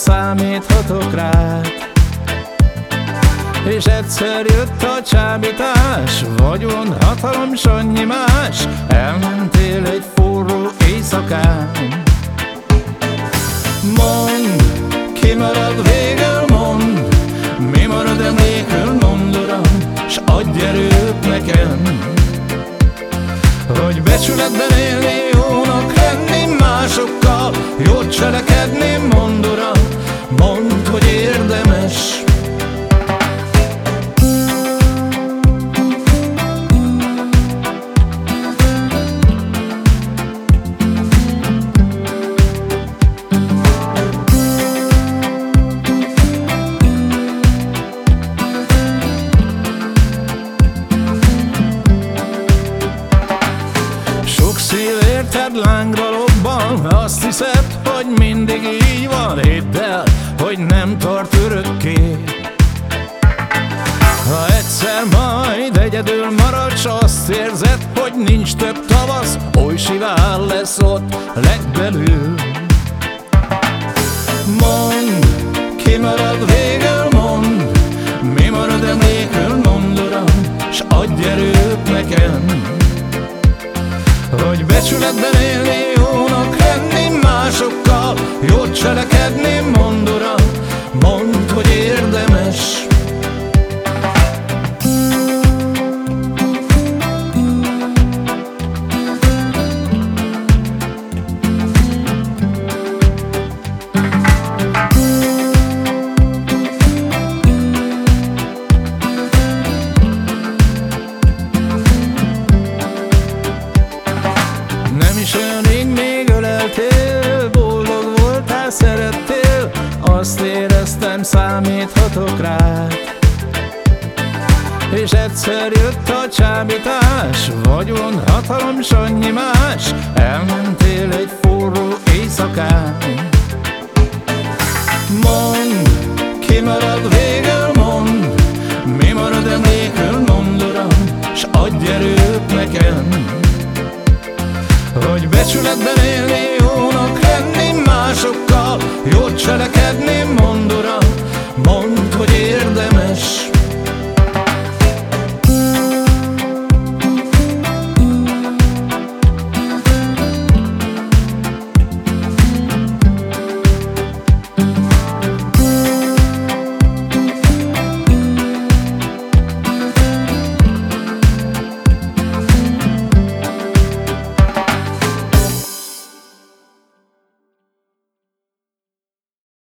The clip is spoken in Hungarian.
számíthatok rád. És egyszer jött a csábítás Vagyon, hatalom, s annyi más Elmentél egy forró éjszakán. Mondd, ki marad végül, mondd Mi marad emlékül, mondd uram S adj erőt nekem. Hogy becsületben élni jónak Másokkal jót cselekedni, mond uram Mondd, hogy érdemes. Sok szív érted lángra Azt hiszed, hogy mindig így van? Hidd el, hogy nem tart örökké. Ha egyszer majd egyedül maradsz Azt érzed, hogy nincs több tavasz Oly sivár lesz ott legbelül. Mondd, ki marad végül, mond Mi marad emlékül, mond uram S adj erőt nekem. Hogy becsületben élni, jót cselekedni, mond uram Mondd, hogy érdemes. Nem is olyan rég még voltál, szerettél Azt éreztem, számíthatok rád. És egyszer jött a csábítás Vagyon, hatalom, s annyi más. Elmentél egy forró éjszakán. Mondd, ki marad végül, mond Mi marad emlékül, mond uram S adj erőt nekem. Hogy becsületben élni,